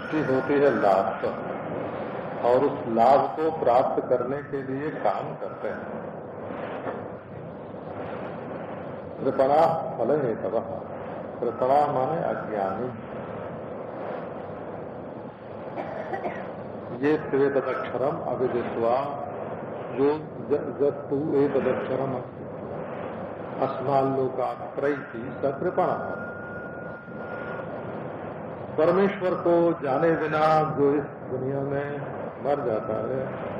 की होती है लाभ और उस लाभ को प्राप्त करने के लिए काम करते हैं। कृपणा फल है तब कृपणा माने अज्ञानी। ये श्वेतदक्षरम अविदित्वा, जो जस्तु एक तदक्षरम अस्मालोकात्रयी सकृपण। परमेश्वर को जाने बिना जो इस दुनिया में मर जाता है,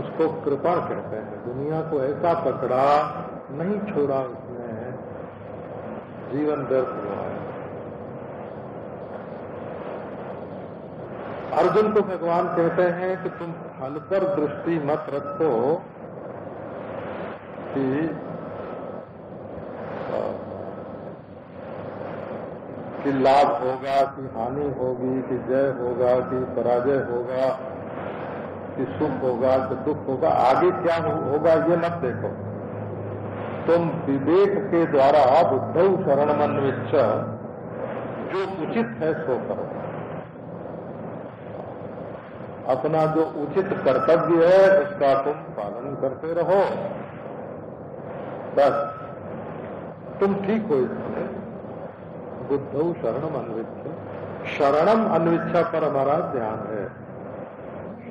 उसको कृपण कहते हैं। दुनिया को ऐसा पकड़ा नहीं छोड़ा उसने। जीवन व्यर्थ हुआ है। अर्जुन को भगवान कहते हैं कि तुम फल पर दृष्टि मत रखो कि कि लाभ होगा, कि हानि होगी, कि जय होगा, कि पराजय होगा, कि सुख होगा, कि दुख होगा। आगे क्या होगा ये मत देखो। तुम विवेक के द्वारा बुद्ध शरण मन जो उचित है सो करो। अपना जो उचित कर्तव्य है, उसका तुम पालन करते रहो। बस। तुम ठीक हो इसमें। बुद्ध शरणम अन्विच्छ शरणम अन्विच्छा पर हमारा ध्यान है।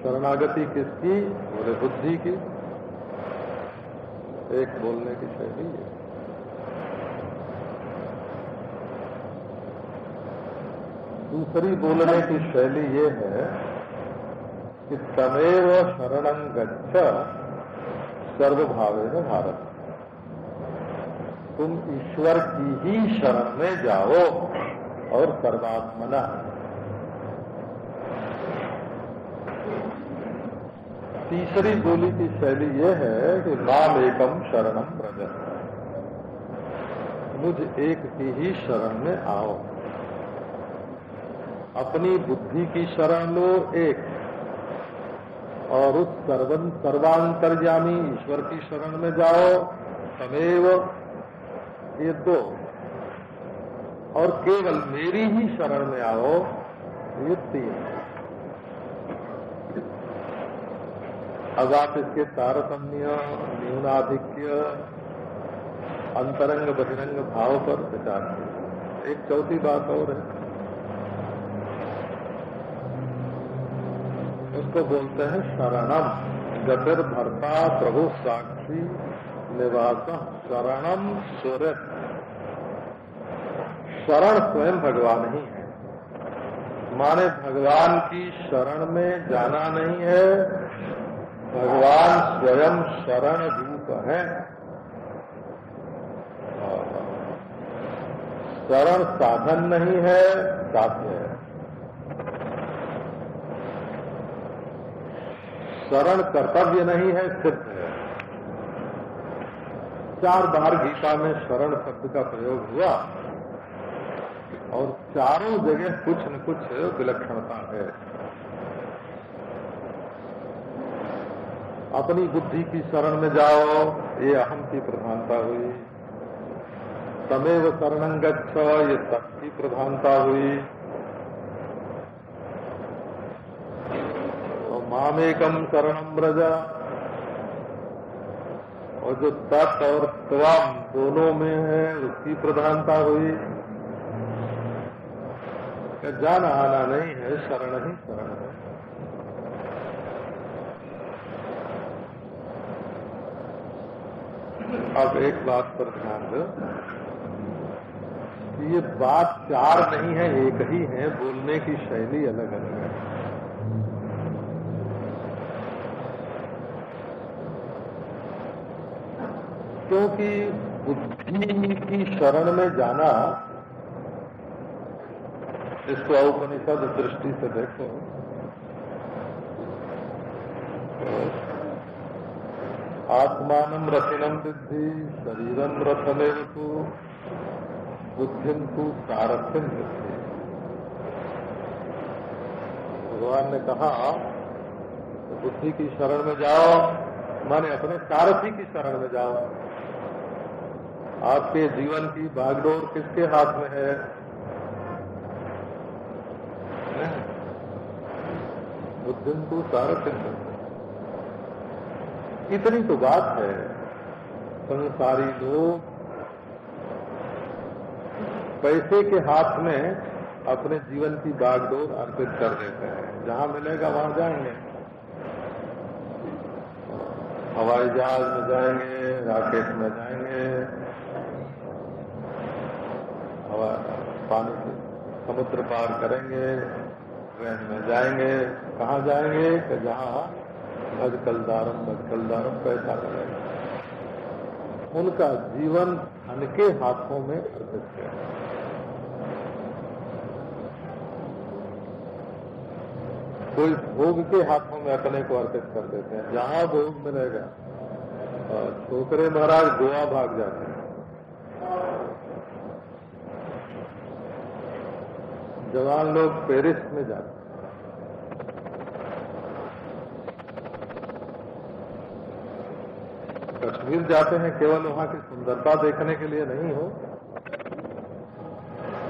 शरणागति किसकी? बोले बुद्धि की। एक बोलने की शैली है। दूसरी बोलने की शैली ये है कि तमेव शरण गच्छ सर्वभावे भारत। तुम ईश्वर की ही शरण में जाओ और सर्वात्मना तीसरी बोली की शैली ये है कि नाम एकम शरणम ब्रज मुझ एक की ही शरण में आओ। अपनी बुद्धि की शरण लो एक, और उस सर्वन सर्वांतर्यामी ईश्वर की शरण में जाओ। तमेव ये दो। और केवल मेरी ही शरण में आओ, ये तीन। अब आप इसके तारतम्य, न्यूनाधिक्य, अंतरंग, बहिरंग भाव पर विचार एक चौथी बात और है। उसको बोलते हैं शरणम गतिर भरता प्रभु साक्षी। निवास शरणम सूर्य शरण स्वयं भगवान ही है। माने भगवान की शरण में जाना नहीं है। भगवान स्वयं शरण रूप है। शरण साधन नहीं है, साध्य है। शरण कर्तव्य नहीं है, सिद्ध चार बार गीता में शरण शब्द का प्रयोग हुआ और चारों जगह कुछ न कुछ विलक्षणता है। अपनी बुद्धि की शरण में जाओ, ये अहम की प्रधानता हुई। तमेव शरण गच्छ, ये तप की प्रधानता हुई। मामेकम शरणम ब्रजा और जो तत् और त्वम दोनों में है, उसकी प्रधानता हुई। जाना आना नहीं है, शरण ही शरण है। अब एक बात पर ध्यान दो। ये बात चार नहीं है, एक ही है, बोलने की शैली अलग अलग है। क्योंकि बुद्धि की शरण में जाना, इसको औपनिषद दृष्टि से देखो, आत्मान रथिनम सिद्धि शरीरम रथमेव तो बुद्धि तु सारथ्यम सिद्धि। भगवान ने कहा, बुद्धि की शरण में जाओ, माने अपने सारथी की शरण में जाओ। आपके जीवन की बागडोर किसके हाथ में है? बुद्धिंतु सारथिंग इतनी तो बात है। संसारी लोग पैसे के हाथ में अपने जीवन की बागडोर अर्पित कर देते हैं। जहाँ मिलेगा, वहाँ जाएँगे। हवाई जहाज़ में जाएँगे राकेट में जाएँगे हवा पानी से समुद्र पार करेंगे, ट्रेन में जाएँगे, कहाँ जाएँगे? कि जहाँ भजकलदारम भजकलदारम पैसा लगेगा। उनका जीवन धन के हाथों में अर्पित है। कोई भोग के हाथों में अपने को अर्पित कर देते हैं। जहाँ भोग मिलेगा छोकरे महाराज गोवा भाग जाते हैं। जवान लोग पेरिस में जाते हैं। कश्मीर जाते हैं, केवल वहाँ की सुंदरता देखने के लिए नहीं हो।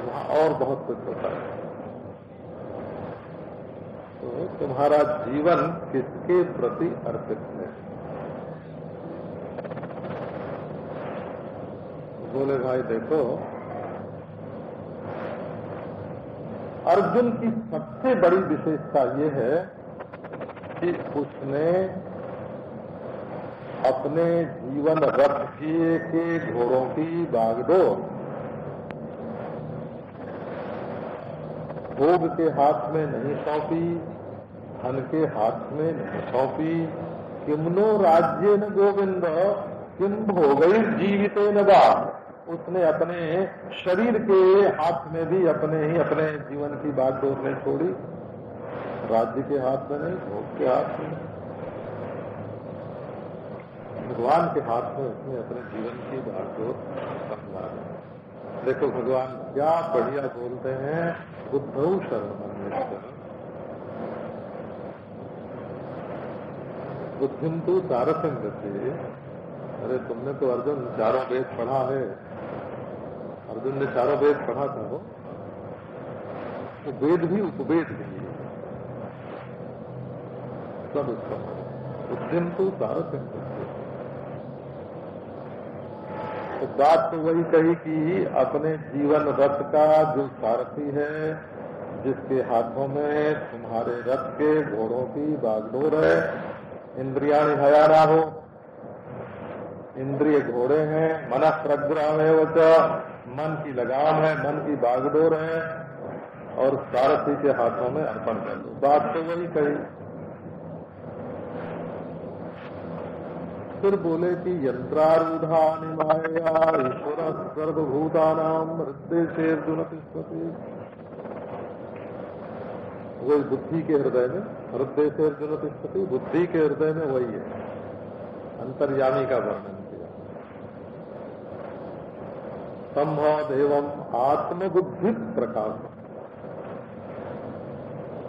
वहाँ और बहुत कुछ होता है। तो तुम्हारा जीवन किसके प्रति अर्पित है? बोले, भाई देखो अर्जुन की सबसे बड़ी विशेषता ये है कि उसने अपने जीवन रथ किए के घोड़ों की बागडोर, भोग के हाथ में नहीं सौंपी, धन के हाथ में नहीं सौंपी, किमनो राज्य न गोविंद किम भोग जीवित न उसने अपने शरीर के हाथ में भी अपने ही, अपने जीवन की बागडोर नहीं छोड़ी। राज्य के हाथ में नहीं, भोग के हाथ में भगवान के हाथ में उसने अपने जीवन की बात बागडोर संभाला देखो भगवान, क्या बढ़िया बोलते हैं, बुद्धौ शरण बुद्धिम तो सारसंग थे अरे तुमने तो अर्जुन चारों वेद पढ़ा है। अर्जुन ने चारों वेद पढ़ा था वो। तो वेद भी उपवेद भी सब उसका बुद्धिम तो सारसंग तो बात तो वही कही कि अपने जीवन रथ का जो सारथी है, जिसके हाथों में तुम्हारे रथ के घोड़ों की बागडोर है इंद्रिया हया हो इंद्रिय घोड़े हैं मन प्रग्रह है वो मन की लगाम है, मन की बागडोर है, और सारथी के हाथों में अर्पण कर दो। बात तो वही कही। फिर बोले कि यंत्रारूढ़ा निमाया ईश्वर सर्वभूता नाम हृदय से अर्जुन वही बुद्धि के हृदय में हृदय से अर्जुन बुद्धि के हृदय में वही है। अंतर्यामी का वर्णन संभव एवं आत्मबुद्धि प्रकाश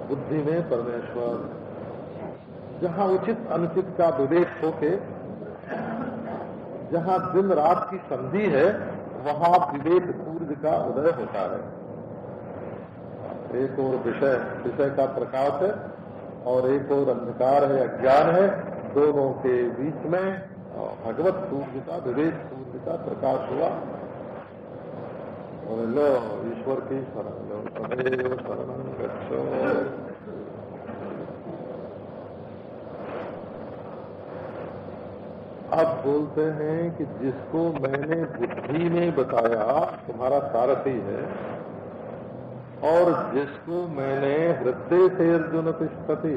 बुद्धि में परमेश्वर। जहाँ उचित अनुचित का विवेक होके, जहाँ दिन रात की संधि है, वहाँ विवेक सूर्य का उदय होता है। एक और विषय विषय का प्रकाश है और एक और अंधकार है, अज्ञान है, दोनों के बीच में भगवत सूर्य का, विवेक सूर्य का प्रकाश हुआ। ईश्वर की शरण सदैव शरण अब बोलते हैं कि जिसको मैंने बुद्धि में बताया, तुम्हारा सारथी है, और जिसको मैंने हृदय से अर्जुन तिष्ठति,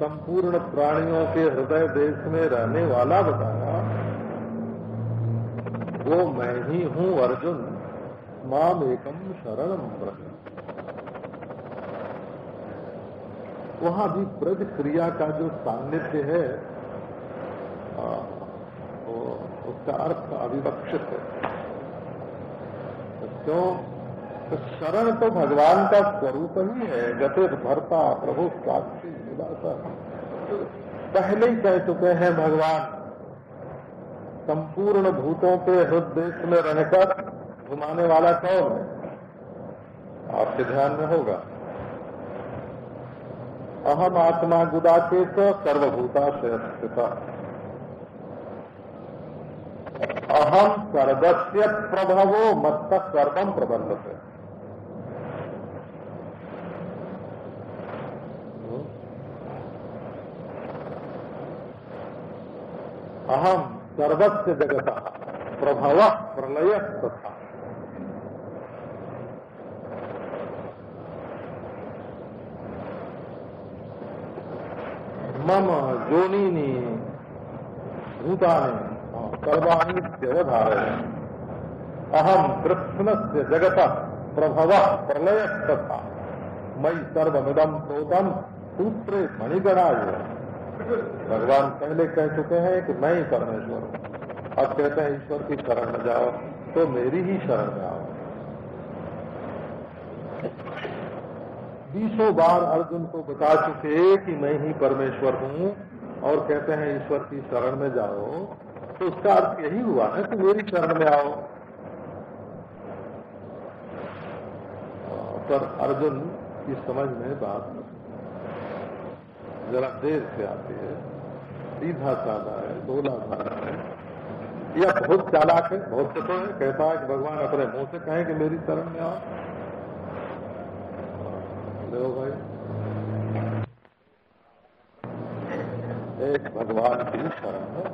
संपूर्ण प्राणियों के हृदय देश में रहने वाला बताया, वो मैं ही हूँ अर्जुन। माम एकम शरणम ब्रह्म वहाँ भी ब्रज क्रिया का जो सान्निध्य है उसका अर्थ अविवक्षित है। क्यों तो शरण तो भगवान का स्वरूप ही है गति भरता प्रभु साक्षी पहले ही कह चुके हैं भगवान, संपूर्ण भूतों के हृदय में रहकर घुमाने वाला कौन है? आपके ध्यान में होगा। अहम आत्मा गुदाचेत सर्वभूता स्थित। अहम सर्वस्य प्रभवो मत सर्वम प्रबंध प्रबंधते अहम सर्वस्य जगत प्रभव प्रलय तथा मम जोनीनी भूतानि। सर्वाणी व्यवधारय अहम कृष्ण से जगत प्रभव प्रलय तथा मई सर्वमिदम प्रोतम सूत्रे मणिगणाय। भगवान पहले कह चुके हैं कि मैं ही परमेश्वर हूँ। अब कहते हैं ईश्वर की शरण में जाओ तो मेरी ही शरण में आओ। बीसों बार अर्जुन को बता चुके कि मैं ही परमेश्वर हूँ और कहते हैं, ईश्वर की शरण में जाओ। तो उसका अर्थ यही हुआ है कि मेरी शरण में आओ। पर अर्जुन की समझ में बात जरा देर से आती है। सीधा साधा है, बोला साधा है। या बहुत चालाक है, बहुत तो है। कहता है कि भगवान अपने मुँह से कहें कि मेरी शरण में आओ। भाई? एक भगवान की शरण में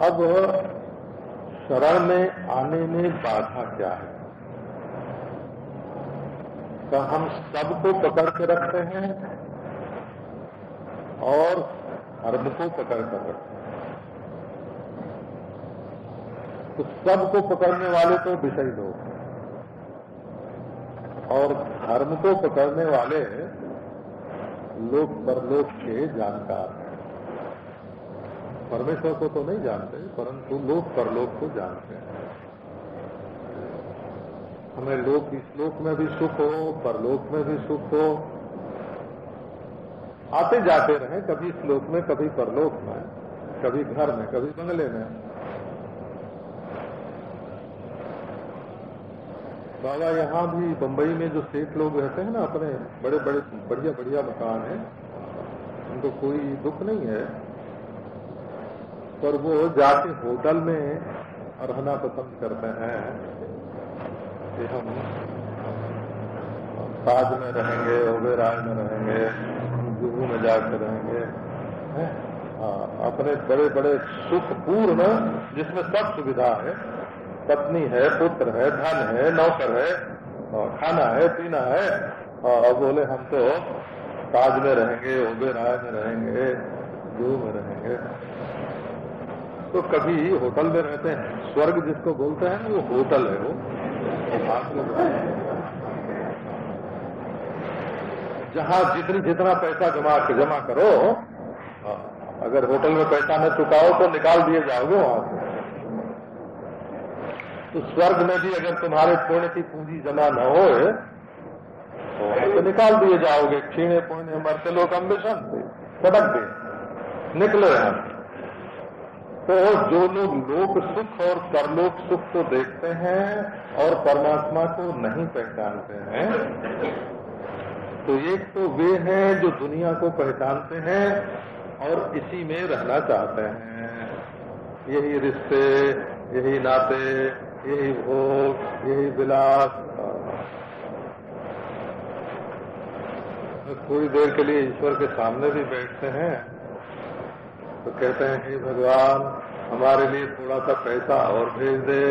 अब शरण में आने में बाधा क्या है? तो हम सबको पकड़ के रखते हैं और धर्म को पकड़ कर रखते हैं। तो सबको पकड़ने वाले तो विषय लोग और धर्म को पकड़ने वाले लोक परलोक के जानकार हैं। परमेश्वर को तो नहीं जानते, परंतु लोक परलोक को जानते हैं। हमें लोक इस लोक में भी सुख हो, परलोक में भी सुख हो। आते जाते रहे, कभी इस लोक में, कभी परलोक में, कभी घर में, कभी बंगले में। बाबा यहाँ भी बंबई में जो सेठ लोग रहते हैं ना अपने बड़े बड़े बढ़िया बढ़िया मकान है उनको कोई दुख नहीं है। पर वो जाके होटल में रहना पसंद करते हैं कि हम ताज में रहेंगे ओबेराय में रहेंगे जुहू में जाकर रहेंगे हाँ, अपने बड़े बड़े सुखपूर्ण जिसमें सब सुविधा है पत्नी है, पुत्र है, धन है, नौकर है खाना है, पीना है, और बोले हम तो ताज में रहेंगे ओबेराय में रहेंगे जू में रहेंगे। तो कभी होटल में रहते हैं। स्वर्ग जिसको बोलते हैं, वो होटल है वो। जहाँ जितनी जितना पैसा जमा जमा करो, अगर होटल में पैसा न चुकाओ तो निकाल दिए जाओगे वहाँ से। तो स्वर्ग में भी अगर तुम्हारे पुण्य की पूंजी जमा न हो तो, तो निकाल दिए जाओगे। क्षीणे पुण्य मरते लोग अम्बिशन से सड़क दे निकलो यहाँ तो जो लोग लोक सुख और परलोक सुख को देखते हैं और परमात्मा को नहीं पहचानते हैं तो एक तो वे हैं जो दुनिया को पहचानते हैं और इसी में रहना चाहते हैं। यही रिश्ते यही नाते यही भोग यही विलास। थोड़ी देर के लिए ईश्वर के सामने भी बैठते हैं। तो कहते हैं कि भगवान हमारे लिए थोड़ा सा पैसा और भेज दे?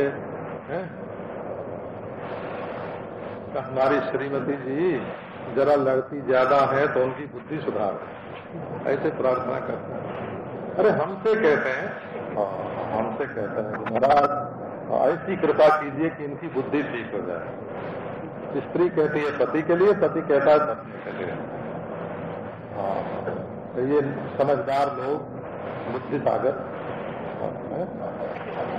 तो हमारी श्रीमती जी जरा लड़की ज़्यादा है तो उनकी बुद्धि सुधार। ऐसे प्रार्थना करते हैं। अरे हमसे कहते हैं। हाँ, हमसे कहते हैं महाराज ऐसी कृपा कीजिए कि इनकी बुद्धि ठीक हो जाए। स्त्री कहती है, पति के लिए, पति कहता है पत्नी के लिए। हाँ तो ये समझदार लोग बुद्धि सागर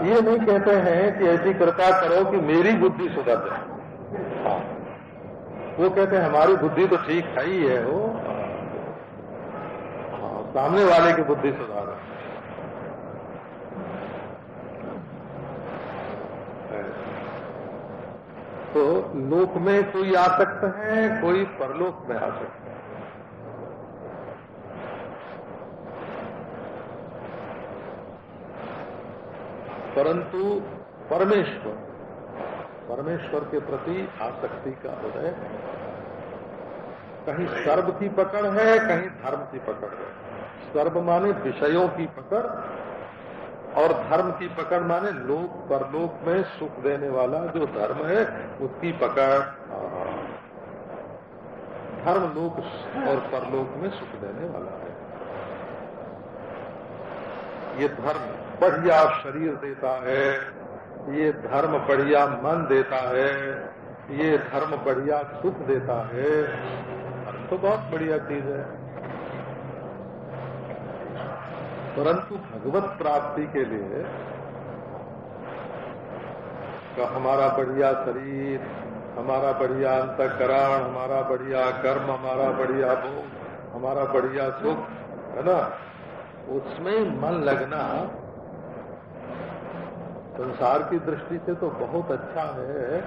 ये नहीं कहते हैं कि ऐसी कृपा करो कि मेरी बुद्धि सुधर जाए। हाँ वो कहते हैं, हमारी बुद्धि तो ठीक है ही है वो। हाँ सामने वाले की बुद्धि सुधार। तो लोक में कोई आ सकते हैं, कोई परलोक में आ सकते हैं। परंतु परमेश्वर परमेश्वर के प्रति आसक्ति का उदय कहीं सर्व की पकड़ है, कहीं धर्म की पकड़ है। सर्व माने विषयों की पकड़ और धर्म की पकड़ माने लोक, परलोक में सुख देने वाला जो धर्म है, उसकी पकड़ धर्म लोक और परलोक में सुख देने वाला है। ये धर्म बढ़िया शरीर देता है, ये धर्म बढ़िया मन देता है, ये धर्म बढ़िया सुख देता है। तो बहुत बढ़िया चीज़ है। परंतु भगवत प्राप्ति के लिए तो हमारा बढ़िया शरीर, हमारा बढ़िया अंतकरण, हमारा बढ़िया कर्म, हमारा बढ़िया भोग, हमारा बढ़िया सुख, है ना? उसमें मन लगना संसार की दृष्टि से तो बहुत अच्छा है,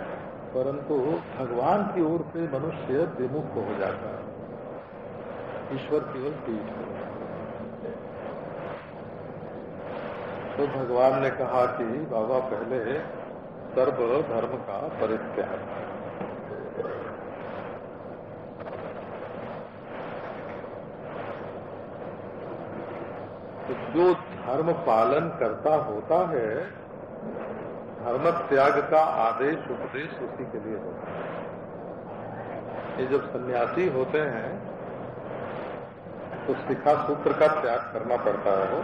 परंतु भगवान की ओर से मनुष्य विमुख हो जाता है। ईश्वर की ओर पीठ तो भगवान ने कहा कि बाबा पहले सर्व धर्म का परित्याग। तो जो धर्म पालन करता होता है, धर्म त्याग का आदेश, उपदेश उसी के लिए होता है। ये जब सन्यासी होते हैं तो शिखा सूत्र का त्याग करना पड़ता है वो।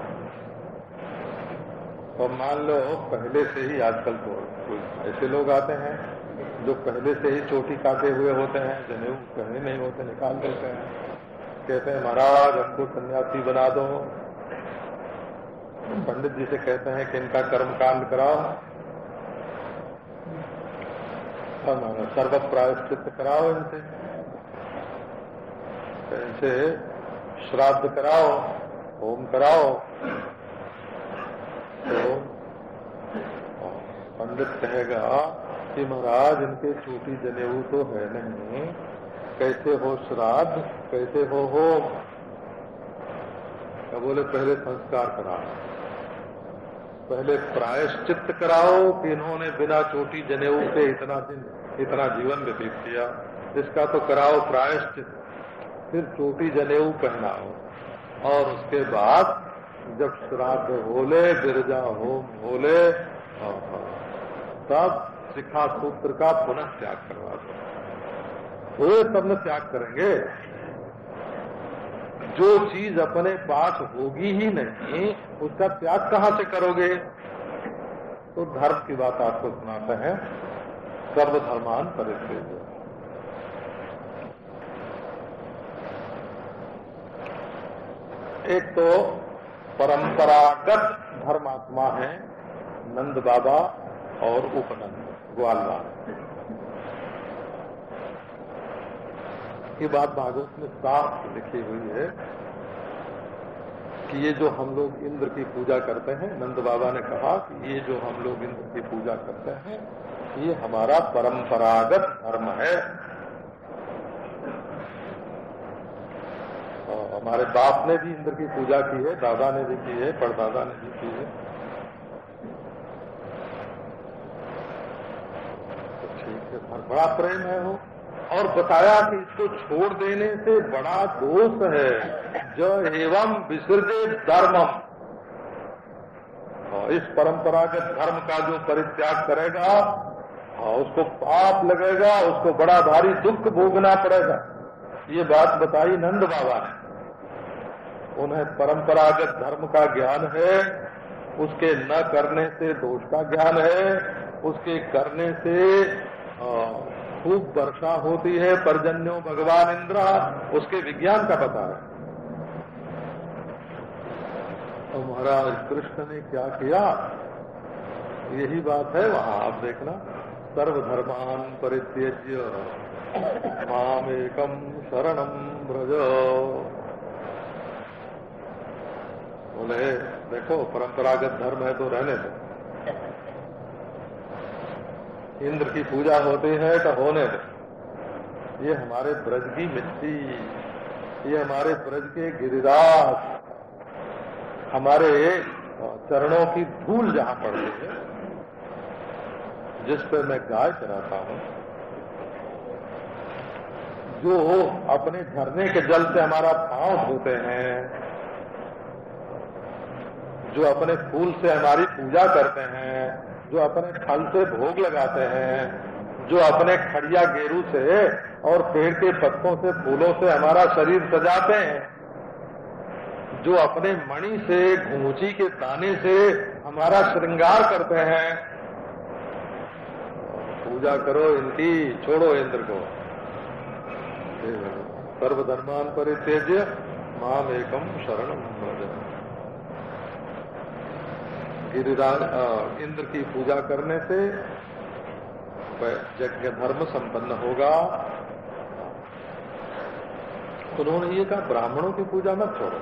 तो मान लो पहले से ही आजकल तो ऐसे लोग आते हैं जो पहले से ही चोटी काटे हुए होते हैं, जनेऊ कहीं नहीं होते, निकाल देते हैं। कहते हैं, महाराज, हमको सन्यासी बना दो। पंडित जी से कहते हैं कि इनका कर्म कांड कराओ सर्व प्रायश्चित कराओ इनसे। इनसे श्राद्ध कराओ, होम कराओ। तो पंडित कहेगा, कि महाराज, इनके छोटी जनेऊ तो है नहीं। कैसे हो श्राद्ध? कैसे हो होम? क्या बोले, पहले संस्कार कराओ। पहले प्रायश्चित कराओ कि इन्होंने बिना चोटी जनेऊ के इतना दिन, इतना जीवन व्यतीत किया। इसका तो कराओ प्रायश्चित। फिर चोटी जनेऊ पहनाओ। और उसके बाद जब श्राद्ध होले गिरजा होम होले तब शिखा सूत्र का पुनः त्याग करवा दो। वो तब न त्याग करेंगे। जो चीज़ अपने पास होगी ही नहीं, उसका त्याग कहाँ से करोगे? तो धर्म की बात आपको सुनाते हैं। सर्वधर्मान परिचय एक तो परंपरागत धर्मात्मा है नंद बाबा और उपनंद ग्वालवाल ये बात भागवत में साफ़ लिखी हुई है कि ये जो हम लोग इंद्र की पूजा करते हैं, नंद बाबा ने कहा कि ये जो हम लोग इंद्र की पूजा करते हैं, ये हमारा परंपरागत धर्म है और हमारे बाप ने भी इंद्र की पूजा की है, दादा ने भी की है, परदादा ने भी की है। तो ठीक है बड़ा प्रेम है वो। और बताया कि इसको छोड़ देने से बड़ा दोष है। जो एवं विसर्जे धर्मम। इस परंपरागत धर्म का जो परित्याग करेगा उसको पाप लगेगा, उसको बड़ा भारी दुख भोगना पड़ेगा। ये बात बताई नंद बाबा ने। उन्हें परंपरागत धर्म का ज्ञान है, उसके न करने से दोष का ज्ञान है, उसके करने से खूब वर्षा होती है, परजन्यो भगवान इंद्र, उसके विज्ञान का पता है। तो महाराज कृष्ण ने क्या किया? यही बात है, वहाँ आप देखना। सर्वधर्मान परित्यज्य। माम एकम शरणम ब्रज बोले देखो, परंपरागत धर्म है तो रहने दो। इंद्र की पूजा होती है तो होने दो। ये हमारे ब्रज की मिट्टी, ये हमारे ब्रज के गिरिराज, हमारे चरणों की धूल जहाँ पड़ती है, जिस पर मैं गाय चलाता हूँ, जो अपने झरने के जल से हमारा पाँव धोते हैं जो अपने फूल से हमारी पूजा करते हैं, जो अपने फल से भोग लगाते हैं, जो अपने खड़िया गेरू से और पेड़ के पत्तों से, फूलों से हमारा शरीर सजाते हैं, जो अपने मणि से घूची के ताने से हमारा श्रृंगार करते हैं। पूजा करो इनकी, छोड़ो इंद्र को। सर्वधर्मान परित्यज्य माम एकम शरण गिरिराज इंद्र की पूजा करने से यज्ञ धर्म संपन्न होगा। उन्होंने ये कहा, ब्राह्मणों की पूजा मत छोड़ो।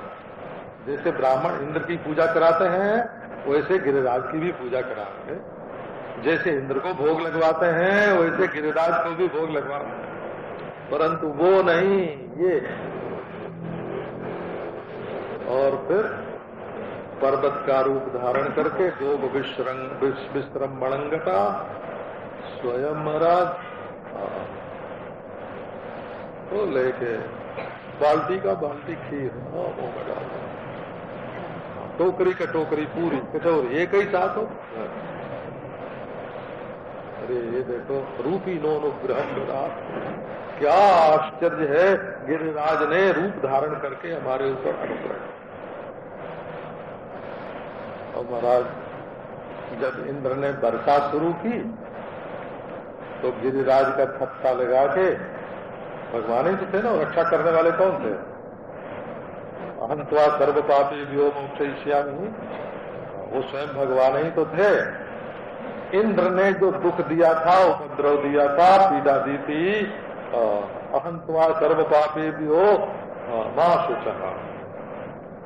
जैसे ब्राह्मण इंद्र की पूजा कराते हैं, वैसे गिरिराज की भी पूजा कराएँगे जैसे इंद्र को भोग लगवाते हैं, वैसे गिरिराज को भी भोग लगवाते हैं। परंतु वो नहीं, ये। और फिर पर्वत का रूप धारण करके गोब विश्रंग विश्रम मणंगता स्वयं महाराज तो लेके बाल्टी का बाल्टी खीर। टोकरी का टोकरी पूरी कटोरी एक ही साथ हो? अरे, ये देखो, रूपी नो अनुग्रह क्या आश्चर्य है, गिरिराज ने रूप धारण करके हमारे ऊपर अनुग्रह और महाराज, जब इंद्र ने वर्षा शुरू की तो गिरिराज का छत्ता लगा के, भगवान ही तो थे ना, रक्षा करने वाले कौन थे? अहंतवा सर्व पापी व्यो मोक्षयामी वो स्वयं भगवान ही तो थे। इंद्र ने जो दुख दिया था, उपद्रव दिया था, पीड़ा दी थी अहंतवा सर्व पापी व्यो माँ सोचा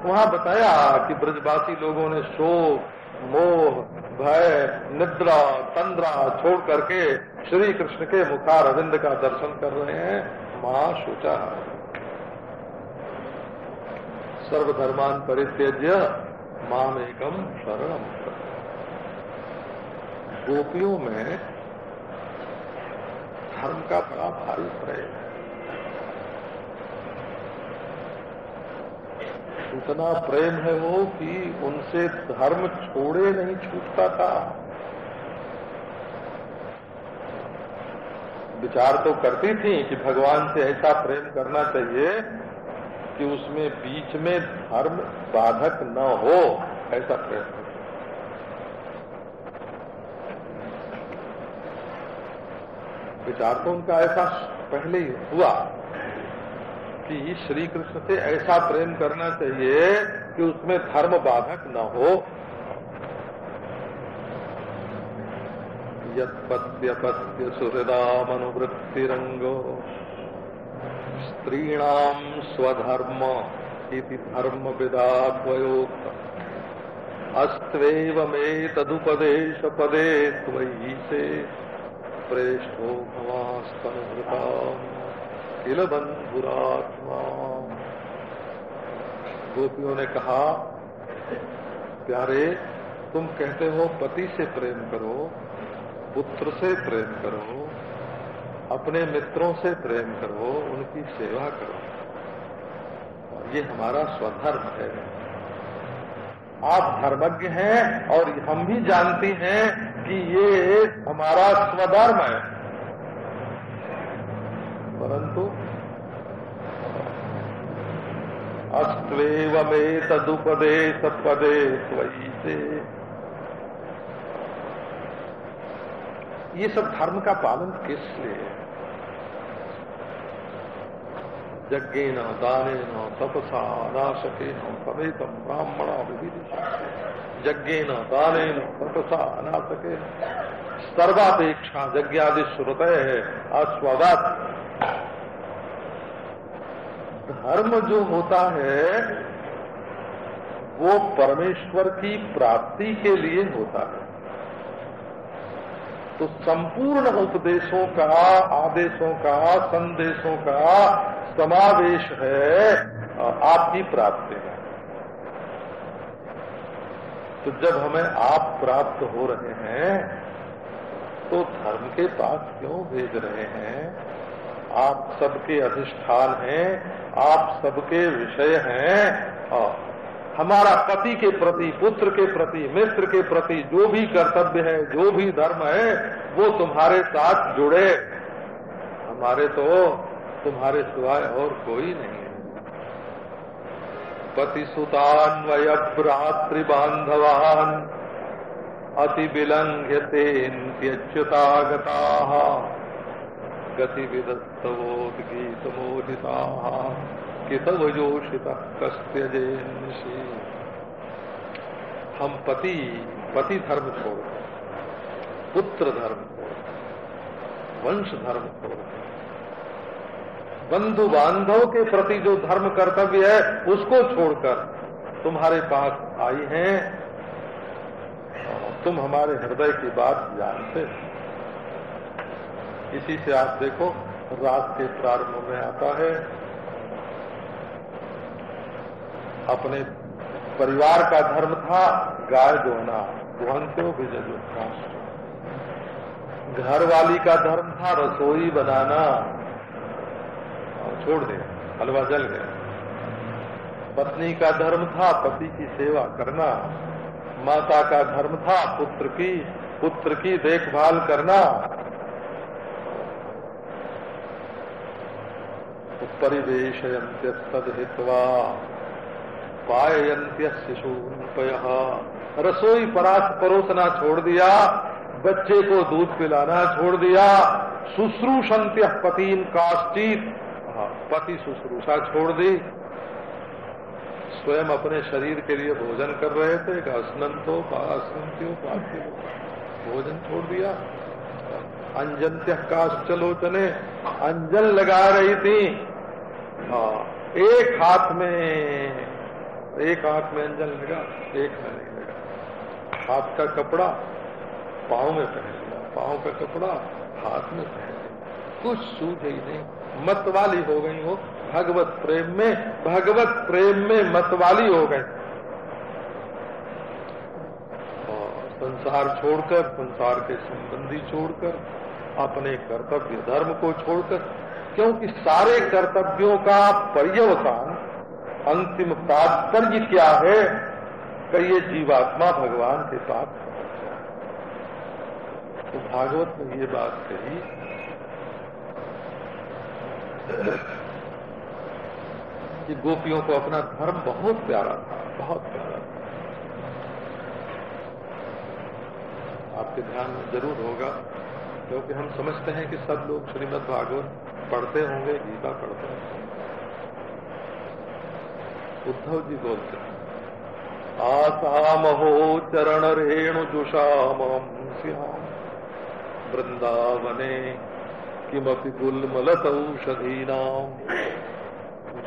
वहाँ बताया कि ब्रजवासी लोगों ने शोक, मोह, भय, निद्रा, तंद्रा छोड़ करके श्री कृष्ण के मुखार अविंद का दर्शन कर रहे हैं। माँ सोचा, सर्वधर्मान परित्यज्य माम एकम शरणम गोपियों में धर्म का बड़ा भारी प्रेम है। इतना प्रेम है वो कि उनसे धर्म छोड़े नहीं छूटता था। विचार तो करती थी कि भगवान से ऐसा प्रेम करना चाहिए कि उसमें बीच में धर्म बाधक न हो, ऐसा प्रेम विचार तो उनका ऐसा पहले ही हुआ। कि श्री कृष्ण से ऐसा प्रेम करना चाहिए कि उसमें धर्म बाधक न हो। यत्पत्यपत्य सुहृदाम अनुवृत्तिरंगो स्त्रीणाम स्वधर्म इति धर्म विदात्वयोक्त अस्त्वेव मे तदुपदेश पदे त्वयि से प्रेष्ठो भवास्तनुता किल बंधुरात्मा गोपियों ने कहा, प्यारे, तुम कहते हो, पति से प्रेम करो, पुत्र से प्रेम करो, अपने मित्रों से प्रेम करो, उनकी सेवा करो। ये हमारा स्वधर्म है। आप धर्मज्ञ हैं और हम भी जानते हैं कि ये हमारा स्वधर्म है। परंतु अस्त्वेव में तदुपदेश पदे स्वयी से ये सब धर्म का पालन किस लिए? यज्ञेन दानेन तपसा अनाशकेन समेतम, ब्राह्मणा विधि यज्ञेन दानेन तपसा अनाशकेन सर्वापेक्षा यज्ञादि श्रुत है अस्वगत धर्म जो होता है, वो परमेश्वर की प्राप्ति के लिए होता है। तो संपूर्ण उपदेशों का, आदेशों का, संदेशों का समावेश है आपकी प्राप्ति में। तो जब हमें आप प्राप्त हो रहे हैं तो धर्म के पास क्यों भेज रहे हैं? आप सबके अधिष्ठान हैं आप सबके विषय हैं। और हमारा पति के प्रति, पुत्र के प्रति, मित्र के प्रति जो भी कर्तव्य है, जो भी धर्म है, वो तुम्हारे साथ जुड़े। हमारे तो तुम्हारे सिवाय और कोई नहीं है। पति सुतान्वय भ्रातृ बांधवान अति विलंघ्य त्यच्युतागता गति विदस्तवोदगीत मोहिता कितवयोषित कस्त्यजेन्षि हम पति पति धर्म छोड़ पुत्र धर्म छोड़ वंश धर्म छोड़ बंधु बांधव के प्रति जो धर्म कर्तव्य है, उसको छोड़कर तुम्हारे पास आई हैं। तुम हमारे हृदय की बात जानते इसी से आप देखो, रात के प्रारंभ में आता है। अपने परिवार का धर्म था, गाय दोहना दुहंतो भी का घर वाली का धर्म था, रसोई बनाना। छोड़ दे, हलवा जल गया। पत्नी का धर्म था, पति की सेवा करना। माता का धर्म था, पुत्र की पुत्र की देखभाल करना। परिवेश हित्वा पायंत्य शिशुपय रसोई परास परोसना छोड़ दिया बच्चे को दूध पिलाना छोड़ दिया शुश्रूषंत्य पतिन काश्चित। हाँ, पति शुश्रूषा छोड़ दी। स्वयं अपने शरीर के लिए भोजन कर रहे थे स्नंतो पासंत्यो पार्थिव भोजन छोड़ दिया। अंजंत्य काश्चलोचने अंजन लगा रही थी। हाँ, एक हाथ में एक आँख में अंजन लगा एक में नहीं लगा हाथ का कपड़ा पाँव में पहन लिया पाँव का कपड़ा हाथ में पहन लिया कुछ सूझ ही नहीं। मतवाली हो गई हो भगवत प्रेम में भगवत प्रेम में मतवाली हो गई संसार छोड़कर संसार के संबंधी छोड़कर अपने कर्तव्य धर्म को छोड़कर क्योंकि सारे कर्तव्यों का पर्यवसान अंतिम तात्पर्य क्या है? कि ये जीवात्मा भगवान के साथ तो भागवत ने ये बात कही। कि गोपियों को अपना धर्म बहुत प्यारा था, बहुत प्यारा था। आपके ध्यान में ज़रूर होगा, क्योंकि हम समझते हैं कि सब लोग श्रीमद भागवत पढ़ते होंगे, गीता पढ़ते होंगे। उद्धव जी बोलते हैं, आसामहो चरण रेणु जुषाम श्याम वृंदावने किमपि गुलमलतौषधीना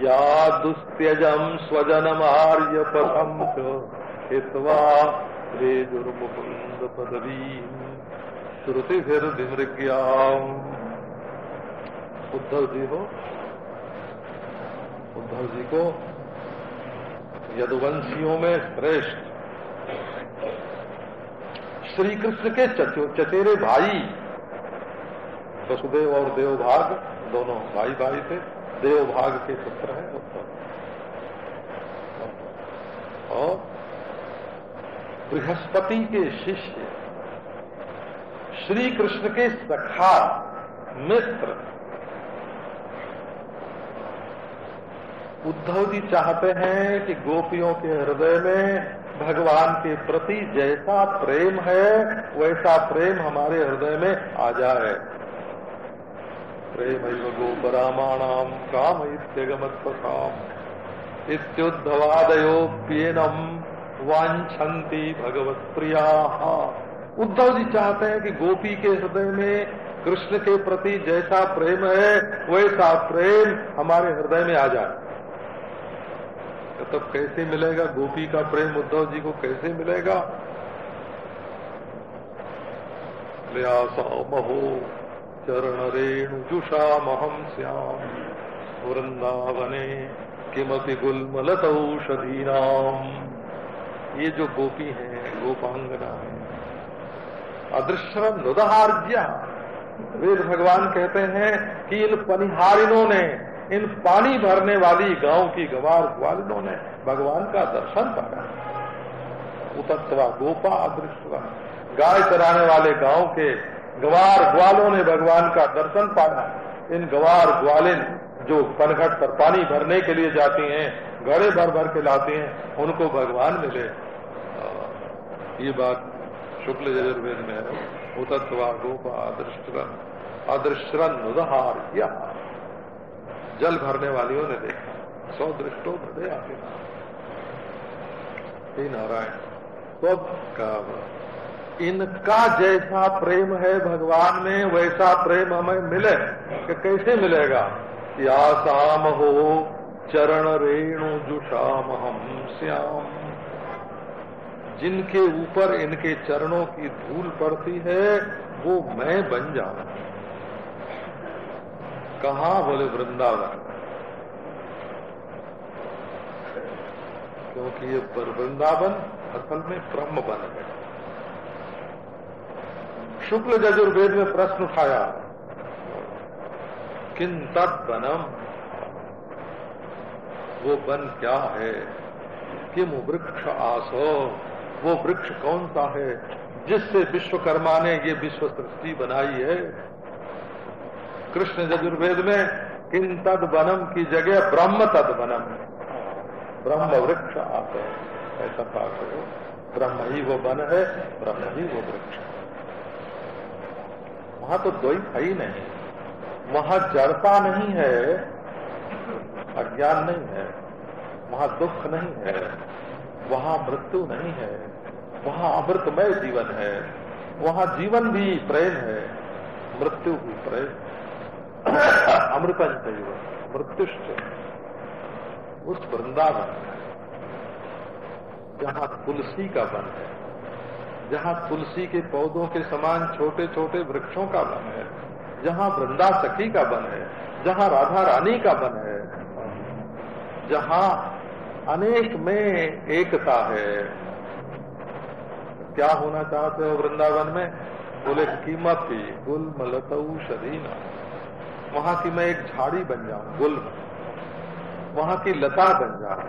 या दुस्त्यजम स्वजनमार्य पथम हित्वा रेजुर्मुकुंद पदवी श्रुतिभिर्विमृग्याम। उद्धव जी हो, उद्धव जी को यदुवंशियों में श्रेष्ठ श्री कृष्ण के चचेरे भाई वसुदेव और देवभाग, दोनों भाई भाई थे, देवभाग के पुत्र हैं उत्तर और बृहस्पति के शिष्य श्री कृष्ण के सखा, मित्र उद्धव जी चाहते हैं कि गोपियों के हृदय में भगवान के प्रति जैसा प्रेम है, वैसा प्रेम हमारे हृदय में आ जाए। प्रेम गोपरामाणाम काम इत्यगमत्म इत्युद्धवादयोप्येनम वांछन्ति भगवत प्रिया उद्धव जी चाहते हैं कि गोपी के हृदय में कृष्ण के प्रति जैसा प्रेम है, वैसा प्रेम हमारे हृदय में आ जाए। तब कैसे मिलेगा? गोपी का प्रेम उद्धव जी को कैसे मिलेगा? महो चरण रेणु जुषा महम श्याम। वृंदावने किमपि गुलमलतौषधी नाम। ये जो गोपी हैं, गोपांगना है अदृश्य नुदहार्ज्या। वेद भगवान कहते हैं कि इन पनिहारिनों ने इन पानी भरने वाली गाँव की गवार ग्वालिनों ने भगवान का दर्शन पाया। उतत्वा गोपा अदृश्य गाय चराने वाले गाँव के गवार ग्वालों ने भगवान का दर्शन पाया। इन गवार ग्वालिन जो पनघट पर पानी भरने के लिए जाती हैं, घड़े भर भर के लाती हैं, उनको भगवान मिले। ये बात शुक्ल यजुर्वेद में है। उतत्वा गोपा अदृष्टरन अदृश्यरन उदहार जल भरने वालियों ने देखा। सौ दृष्टो हृदय आगे नारायण तो का इनका जैसा प्रेम है भगवान में, वैसा प्रेम हमें मिले। कि कैसे मिलेगा? या शाम हो चरण रेणु जुषाम हम श्याम। जिनके ऊपर इनके चरणों की धूल पड़ती है, वो मैं बन जाऊँ। कहा बोले वृंदावन? क्योंकि ये वृंदावन असल में ब्रह्म बन है शुक्ल यजुर्वेद में प्रश्न उठाया किन तत् बनम वो बन क्या है? किम वृक्ष आसो? वो वृक्ष कौन सा है? जिससे विश्वकर्मा ने ये विश्व सृष्टि बनाई है कृष्ण यजुर्वेद में किन तद वनम की जगह ब्रह्म तद वनम है। ब्रह्म वृक्ष आते ऐसा पाठ हो ब्रह्म ही वो वन है, ब्रह्म ही वो वृक्ष वहाँ तो द्वैत है ही नहीं। वहाँ जड़ता नहीं है, अज्ञान नहीं है, वहाँ दुख नहीं है, वहाँ मृत्यु नहीं है, वहाँ अमृतमय जीवन है, वहाँ जीवन भी प्रेम है, मृत्यु भी प्रेम अमृतन चाहिए मृत्युष्ट उस वृंदावन जहाँ तुलसी का वन है, जहाँ तुलसी के पौधों के समान छोटे छोटे वृक्षों का वन है, जहाँ वृंदा सखी का वन है, जहाँ राधा रानी का वन है, जहाँ अनेक में एकता है। क्या होना चाहते हो वृंदावन में? बोले, कीमत ही गुल मलतऊ शरीना। वहाँ की मैं एक झाड़ी बन जाऊँ, गुल वहाँ की लता बन जाए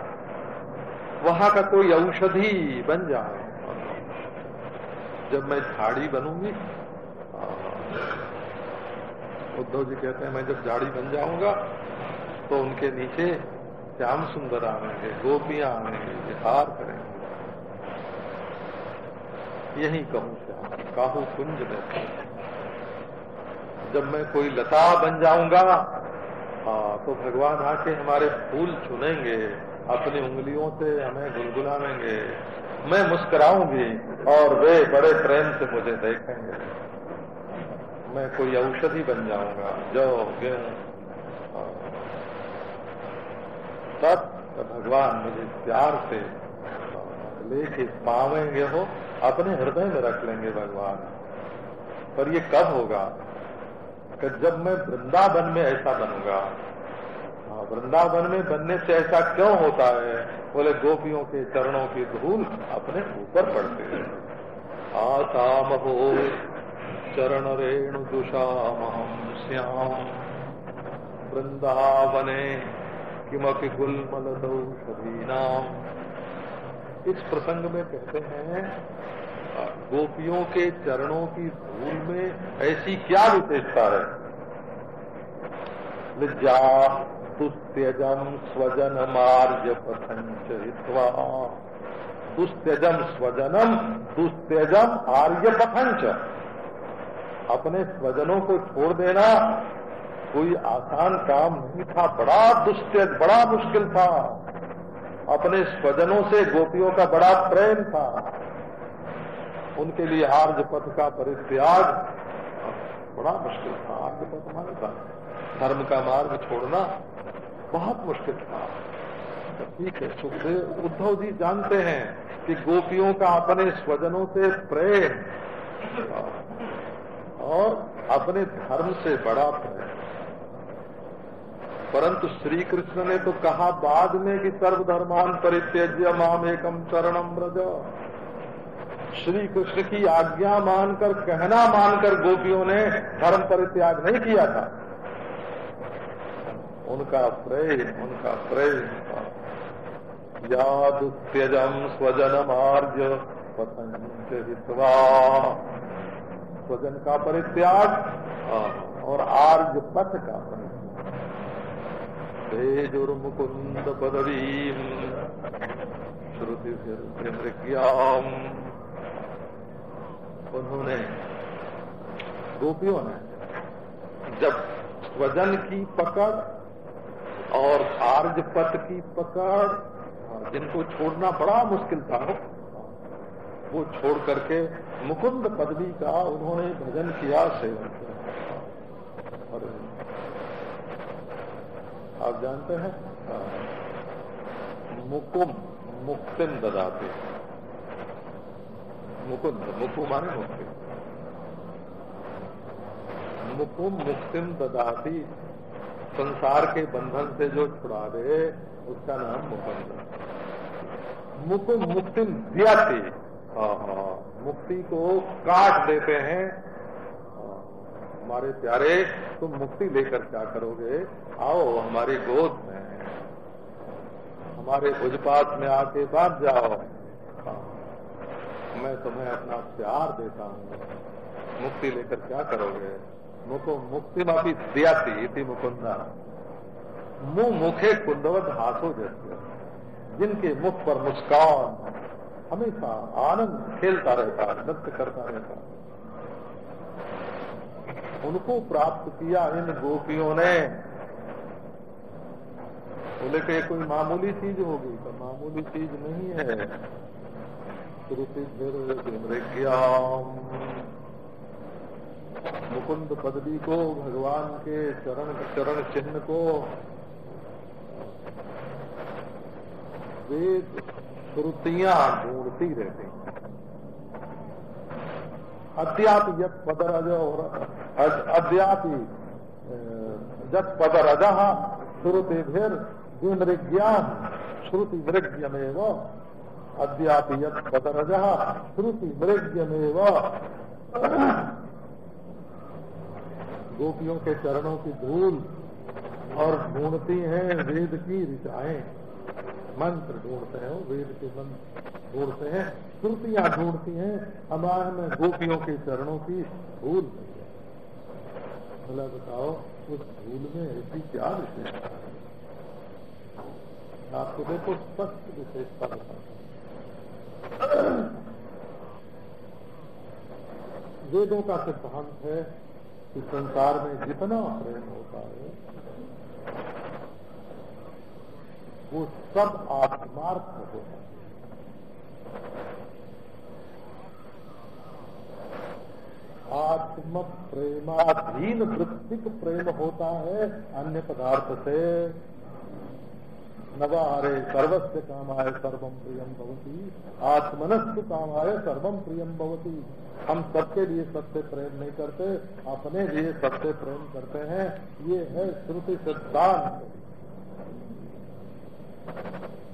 वहाँ का कोई औषधि बन जाए जब मैं झाड़ी बनूँगी उद्धव जी कहते हैं, मैं जब झाड़ी बन जाऊँगा तो उनके नीचे श्याम सुंदर आवेंगे गोपियाँ आवेंगे विहार करेंगे। यही कहूँ श्याम, काहू कुंज में। जब मैं कोई लता बन जाऊँगा हाँ तो भगवान आके हमारे फूल चुनेंगे अपनी उंगलियों से हमें गुलगुलावेंगे मैं मुस्कुराऊँगी और वे बड़े प्रेम से मुझे देखेंगे मैं कोई औषधि बन जाऊँगा, जो गेहूँ। तब भगवान मुझे प्यार से लेके पावेंगे हो, अपने हृदय में रख लेंगे भगवान पर ये कब होगा कि जब मैं वृंदावन में ऐसा बनूँगा। हाँ वृंदावन में बनने से ऐसा क्यों होता है? बोले, गोपियों के चरणों की धूल अपने ऊपर पड़ते हैं। आसाम हो चरण रेणु दुषाम श्याम। वृंदावने किमपि गुलमल नाम इस प्रसंग में कहते हैं, गोपियों के चरणों की धूल में ऐसी क्या विशेषता है? जा सुस्त्यजम स्वजन मार्ज पथंच दुस्त्यजम स्वजनम दुस्त्यजम आर्य पथंच अपने स्वजनों को छोड़ देना कोई आसान काम नहीं था। बड़ा दुस्त्यज, बड़ा मुश्किल था। अपने स्वजनों से गोपियों का बड़ा प्रेम था। उनके लिए आर्ज पथ का परित्याग बड़ा मुश्किल था। आर्ज पथ माने था धर्म का मार्ग छोड़ना बहुत मुश्किल था। ठीक है सुखदेव उद्धव जी जानते हैं कि गोपियों का अपने स्वजनों से प्रेम और अपने धर्म से बड़ा प्रेम। परंतु श्री कृष्ण ने तो कहा बाद में कि सर्वधर्मान परित्यज्य माम एकम चरणम ब्रज श्री कृष्ण की आज्ञा मानकर, कहना मानकर गोपियों ने धर्म परित्याग नहीं किया था। उनका प्रेम उनका प्रेम यादुत्यजम स्वजन आर्य पतंज स्वजन का परित्याग और आर्य पथ का परित्याग। तेजुर्मुकुंद पदवीम श्रुति मृग्याम उन्होंने, गोपियों ने, जब स्वजन की पकड़ और आर्ज पथ की पकड़। जिनको छोड़ना बड़ा मुश्किल था, वो छोड़ करके मुकुंद पदवी का उन्होंने भजन किया सेवन और आप जानते हैं मुकुम मुक्तिम ददाते मुकुंद मुकु माने मुक्ति। मुकुम मुक्तिम ददाती संसार के बंधन से जो छुड़ा दे उसका नाम मुकुंद। मुकुम मुक्तिम दियाती मुक्ति को काट देते हैं। हमारे प्यारे, तुम मुक्ति लेकर क्या करोगे? आओ, हमारी गोद में। हमारे भुजपात में आके बात जाओ। मैं तुम्हें अपना प्यार देता हूँ। मुक्ति लेकर क्या करोगे? मुको मुक्ति माफ़ी दियाती थी मुकुंदा मुँह मुखे कुंदवत हाथों जैसे जिनके मुख पर मुस्कान हमेशा आनंद खेलता रहता है नृत्य करता रहता उनको प्राप्त किया इन गोपियों ने बोले कि कोई मामूली चीज़ होगी तो मामूली चीज़ नहीं है श्रुति मुकुंद पदवी को, भगवान के चरण चरण चिन्ह को, वेद श्रुतियाँ ढूंढती रहती अद्याप यद पदरज और अद्यापि जब पदरज श्रुति फिर मृज्ञान श्रुति मृग्यमेव अद्यापि यद पदरज श्रुति मृग्यमेव गोपियों के चरणों की धूल और ढूंढती हैं वेद की ऋचाएँ। मंत्र ढूंढते हैं, वेद के मंत्र ढूंढते हैं, श्रुतियाँ ढूंढती हैं। हमारे में गोपियों के चरणों की धूल बोला बताओ, उस धूल में ऐसी क्या विशेषता है? आपको देखो, स्पष्ट विशेषता बताता वेदों का सिद्धांत है कि संसार में जितना प्रेम होता है, वो सब आत्मार्थ होते हैं। आत्म प्रेमाधीन वृत्तिक प्रेम होता है, अन्य पदार्थ से नवारे सर्वस्व कामाय सर्वम प्रियम भवती। आत्मनस्व कामाय सर्वम प्रियम भवती। हम सबके लिए सबसे प्रेम नहीं करते, अपने लिए सबसे प्रेम करते हैं। ये है श्रुति सिद्धांत।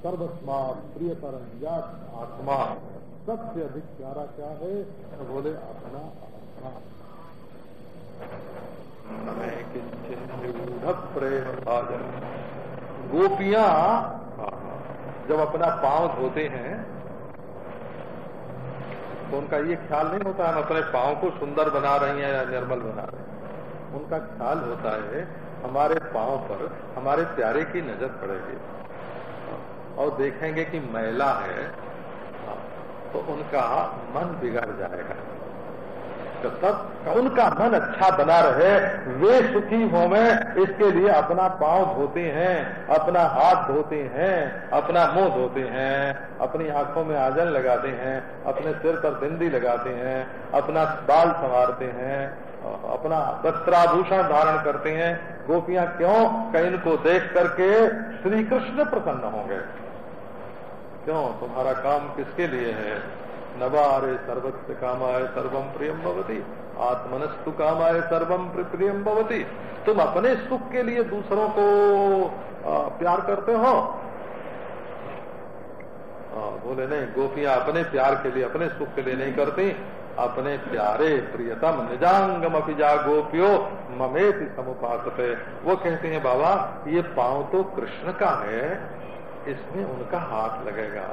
सर्वस्मा प्रिय परम आत्मा। सबसे अधिक प्यारा क्या है? तो बोले, अपना आत्मा। प्रेम साजन गोपियाँ जब अपना पाँव धोते हैं तो उनका ये ख्याल नहीं होता हम अपने पाँव को सुंदर बना रही हैं या निर्मल बना रहे हैं। उनका ख्याल होता है हमारे पाँव पर हमारे प्यारे की नज़र पड़ेगी। और देखेंगे कि मैला है तो उनका मन बिगड़ जाएगा। तो तब उनका मन अच्छा बना रहे, वे सुखी हो में इसके लिए अपना पाँव धोते हैं, अपना हाथ धोते हैं, अपना मुँह धोते हैं, अपनी आँखों में आजन लगाते हैं, अपने सिर पर बिंदी लगाते हैं, अपना बाल संवारते हैं अपना वस्त्राभूषण धारण करते हैं। गोपियाँ क्यों? कहीं इनको देख करके श्री कृष्ण प्रसन्न होंगे। क्यों? तुम्हारा काम किसके लिए है? नवारे सर्वस्व कामाय सर्वम प्रियम भवती। आत्मनस्तु कामाय सर्वम प्रियम भवती। तुम अपने सुख के लिए दूसरों को प्यार करते हो? बोले, नहीं, गोपियाँ अपने प्यार के लिए, अपने सुख के लिए नहीं करती। अपने प्यारे प्रियतम निजांगम अपिजा गोपियो, ममेति समुपासते। वो कहते हैं, बाबा, ये पाँव तो कृष्ण का है, इसमें उनका हाथ लगेगा।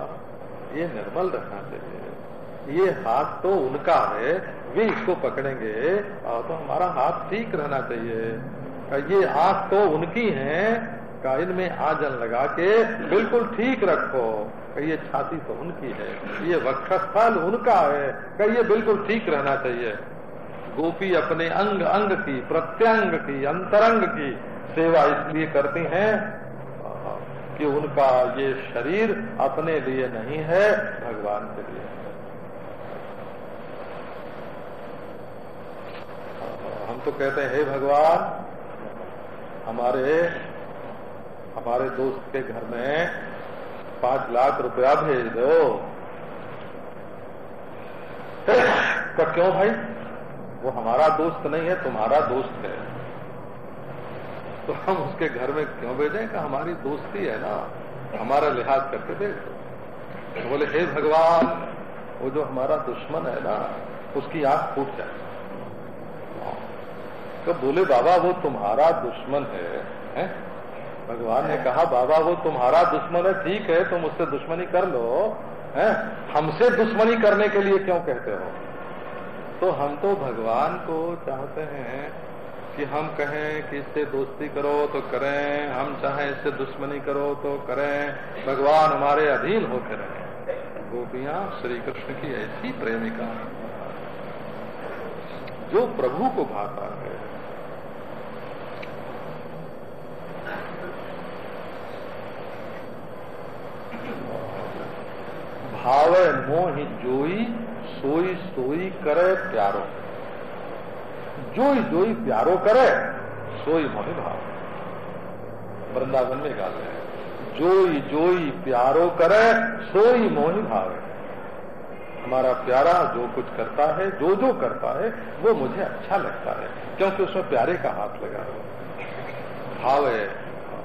ये निर्मल रखना चाहिए। ये हाथ तो उनका है, वे इसको पकड़ेंगे। तो हमारा हाथ ठीक रहना चाहिए। ये आँख तो उनकी है, का इनमें आजन लगा के बिल्कुल ठीक रखो। ये छाती तो उनकी है। ये वक्षस्थल उनका है कहिए बिल्कुल ठीक रहना चाहिए। गोपी अपने अंग अंग की, प्रत्यंग की, अंतरंग की सेवा इसलिए करती हैं, कि उनका ये शरीर अपने लिए नहीं है, भगवान के लिए। हम तो कहते हैं, हे भगवान, हमारे हमारे दोस्त के घर में पाँच लाख रुपया भेज दो। तो क्यों भाई? वो हमारा दोस्त नहीं है, तुम्हारा दोस्त है। तो हम उसके घर में क्यों भेजें? कि हमारी दोस्ती है ना, हमारा लिहाज करके भेज दो। तो बोले, हे भगवान, वो जो हमारा दुश्मन है ना, उसकी आँख फूट जाए तो बोले बाबा वो तुम्हारा दुश्मन है, है? भगवान ने कहा बाबा वो तुम्हारा दुश्मन है ठीक है तुम उससे दुश्मनी कर लो। है? हमसे दुश्मनी करने के लिए क्यों कहते हो? तो हम तो भगवान को चाहते हैं कि हम कहें कि इससे दोस्ती करो तो करें हम चाहें इससे दुश्मनी करो तो करें। भगवान हमारे अधीन होकर रहे। गोपियाँ श्री कृष्ण की ऐसी प्रेमिका। जो प्रभु को भाता है भाव मोह जोई, सोई सोई करे प्यारो। जोई जोई प्यारो करे, सोई मोहि भाव। वृंदावन में गाल है, जोई जोई प्यारो करे, सोई मोहि भाव। हमारा प्यारा जो कुछ करता है, जो जो करता है, वो मुझे अच्छा लगता है, क्योंकि उसमें प्यारे का हाथ लगा भाव है।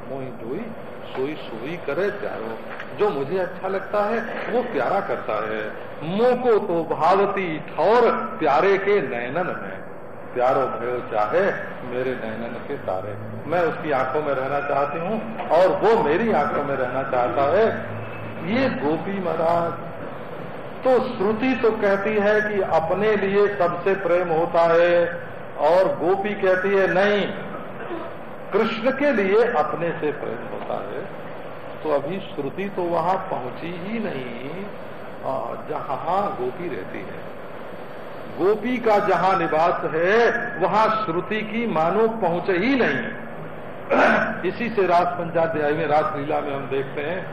मोही जोई सोई सोई करे प्यारो। जो मुझे अच्छा लगता है, वो प्यारा करता है। मुँह को तो भावती ठौर प्यारे के नयनन है प्यारो भयो चाहे मेरे नयनन के तारे। मैं उसकी आँखों में रहना चाहती हूँ और वो मेरी आँखों में रहना चाहता है। ये गोपी महाराज तो श्रुति तो कहती है कि अपने लिए सबसे प्रेम होता है और गोपी कहती है, नहीं कृष्ण के लिए अपने से प्रेम होता है तो अभी श्रुति तो वहाँ पहुँची ही नहीं जहाँ गोपी रहती है। गोपी का जहाँ निवास है, वहाँ श्रुति की मानो पहुँच ही नहीं। इसी से रास पंचाध्याय में रासलीला में हम देखते हैं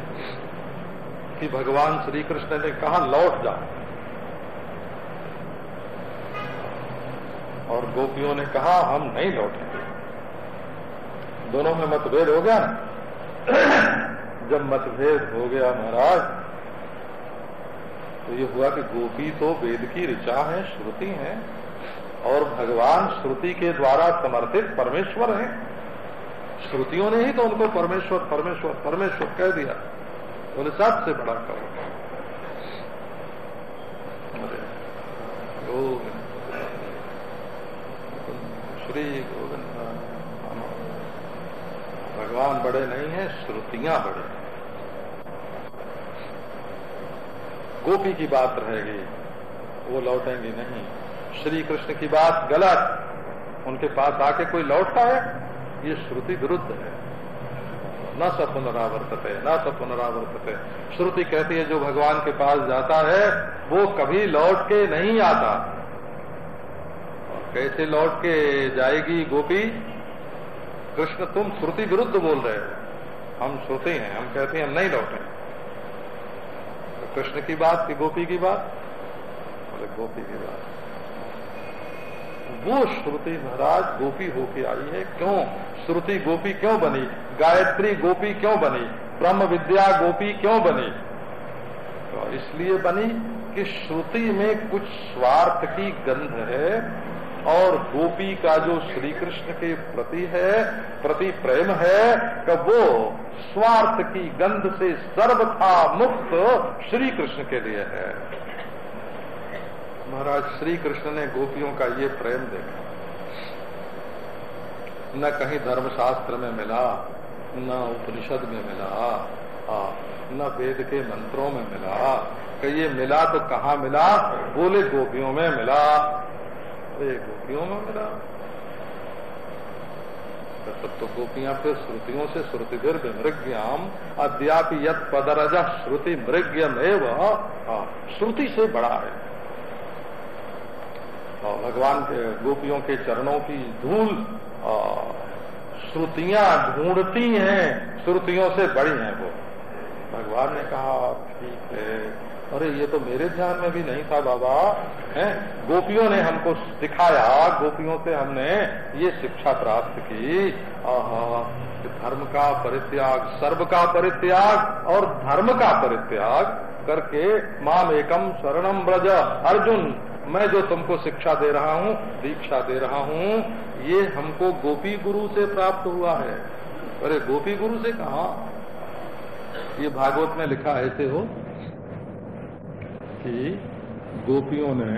कि भगवान श्री कृष्ण ने कहा, लौट जाओ और गोपियों ने कहा, हम नहीं लौटेंगे। दोनों में मतभेद हो गया जब मतभेद हो गया महाराज तो ये हुआ कि गोपी तो वेद की ऋचा है, श्रुति है, और भगवान श्रुति के द्वारा समर्थित परमेश्वर है। श्रुतियों ने ही तो उनको परमेश्वर परमेश्वर परमेश्वर कह दिया। बोले सबसे बड़ा गोविंद। श्री गोविंद। भगवान बड़े नहीं है, श्रुतियाँ बड़े हैं। गोपी की बात रहेगी, वो लौटेंगी नहीं। श्री कृष्ण की बात गलत, उनके पास आके कोई लौटता है? ये श्रुति विरुद्ध है। न स पुनरावर्तते, न स पुनरावर्तते। श्रुति कहती है, जो भगवान के पास जाता है, वो कभी लौट के नहीं आता। और कैसे लौट के जाएगी गोपी? कृष्ण, तुम श्रुति विरुद्ध बोल रहे हो। हम श्रुति हैं, हम कहते हैं हम नहीं लौटे। तो कृष्ण की बात कि गोपी की बात? बोले, गोपी की बात। वो श्रुति महाराज गोपी होके आई है। क्यों? श्रुति गोपी क्यों बनी? गायत्री गोपी क्यों बनी? ब्रह्म विद्या गोपी क्यों बनी? तो इसलिए बनी कि श्रुति में कुछ स्वार्थ की गंध है। और गोपी का जो श्री कृष्ण के प्रति है प्रति प्रेम है कि वो स्वार्थ की गंध से सर्वथा मुक्त श्री कृष्ण के लिए है। महाराज श्री कृष्ण ने गोपियों का ये प्रेम देखा। न कहीं धर्मशास्त्र में मिला न उपनिषद में मिला आ, न वेद के मंत्रों में मिला कि ये मिला तो कहाँ मिला? बोले गोपियों में मिला। ये गोपियों में मिला। तब तो गोपियाँ फिर श्रुतियों से श्रुतिभिर विमृग्याम। अद्यापि यद पदरज श्रुति मृग्यम एवं श्रुति से बड़ा है। और भगवान के गोपियों के चरणों की धूल श्रुतियाँ ढूंढती हैं, श्रुतियों से बड़ी हैं वो। भगवान ने कहा, ठीक है अरे, ये तो मेरे ध्यान में भी नहीं था बाबा, हैं? गोपियों ने हमको सिखाया, गोपियों से हमने ये शिक्षा प्राप्त की। धर्म का परित्याग, सर्व का परित्याग और धर्म का परित्याग करके माम एकम शरणम ब्रज अर्जुन, मैं जो तुमको शिक्षा दे रहा हूँ, दीक्षा दे रहा हूँ, ये हमको गोपी गुरु से प्राप्त हुआ है। अरे, गोपी गुरु से कहा? ये भागवत में लिखा ऐसे हो। कि गोपियों ने